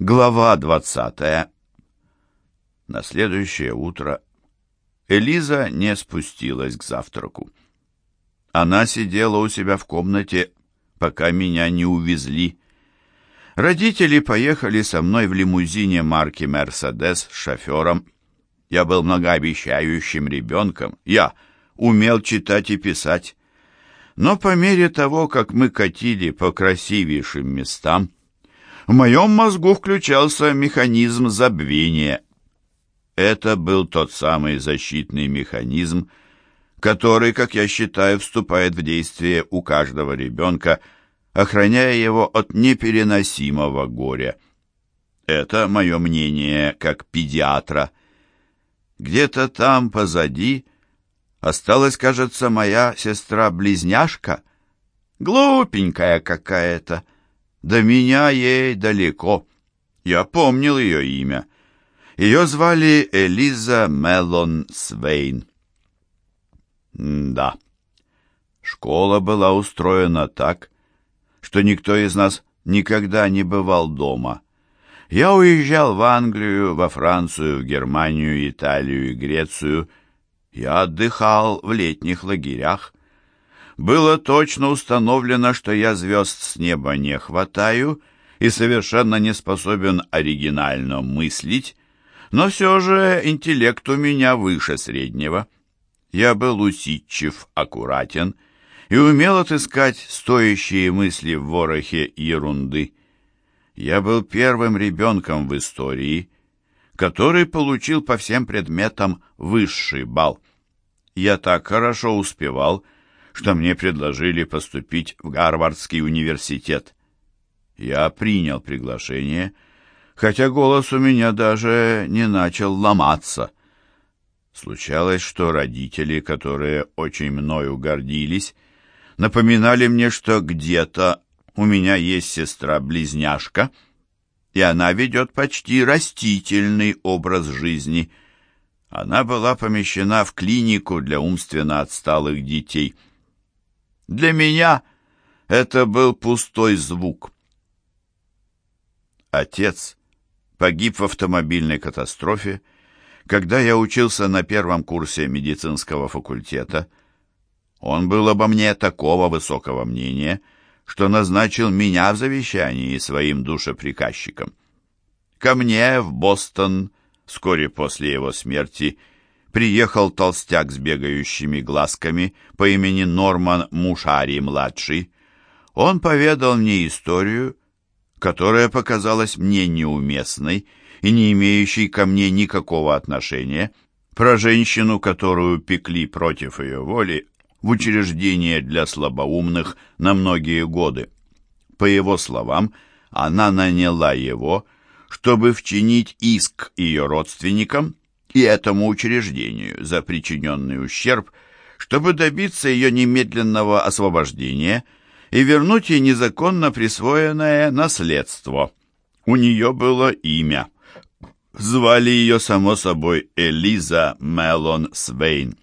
Глава двадцатая. На следующее утро Элиза не спустилась к завтраку. Она сидела у себя в комнате, пока меня не увезли. Родители поехали со мной в лимузине марки «Мерседес» с шофером. Я был многообещающим ребенком. Я умел читать и писать. Но по мере того, как мы катили по красивейшим местам, в моем мозгу включался механизм забвения. Это был тот самый защитный механизм, который, как я считаю, вступает в действие у каждого ребенка, охраняя его от непереносимого горя. Это мое мнение как педиатра. Где-то там позади осталась, кажется, моя сестра-близняшка, глупенькая какая-то, до меня ей далеко. Я помнил ее имя. Ее звали Элиза Мелон Свейн. да. Школа была устроена так, что никто из нас никогда не бывал дома. Я уезжал в Англию, во Францию, в Германию, Италию и Грецию. Я отдыхал в летних лагерях. Было точно установлено, что я звезд с неба не хватаю и совершенно не способен оригинально мыслить, но все же интеллект у меня выше среднего. Я был усидчив, аккуратен и умел отыскать стоящие мысли в ворохе ерунды. Я был первым ребенком в истории, который получил по всем предметам высший балл. Я так хорошо успевал, что мне предложили поступить в Гарвардский университет. Я принял приглашение, хотя голос у меня даже не начал ломаться. Случалось, что родители, которые очень мною гордились, напоминали мне, что где-то у меня есть сестра-близняшка, и она ведет почти растительный образ жизни. Она была помещена в клинику для умственно отсталых детей — для меня это был пустой звук. Отец погиб в автомобильной катастрофе, когда я учился на первом курсе медицинского факультета. Он был обо мне такого высокого мнения, что назначил меня в завещании своим душеприказчиком. Ко мне в Бостон вскоре после его смерти приехал толстяк с бегающими глазками по имени Норман Мушари-младший. Он поведал мне историю, которая показалась мне неуместной и не имеющей ко мне никакого отношения, про женщину, которую пекли против ее воли в учреждение для слабоумных на многие годы. По его словам, она наняла его, чтобы вчинить иск ее родственникам и этому учреждению за причиненный ущерб, чтобы добиться ее немедленного освобождения и вернуть ей незаконно присвоенное наследство. У нее было имя. Звали ее, само собой, Элиза Мелон Свейн.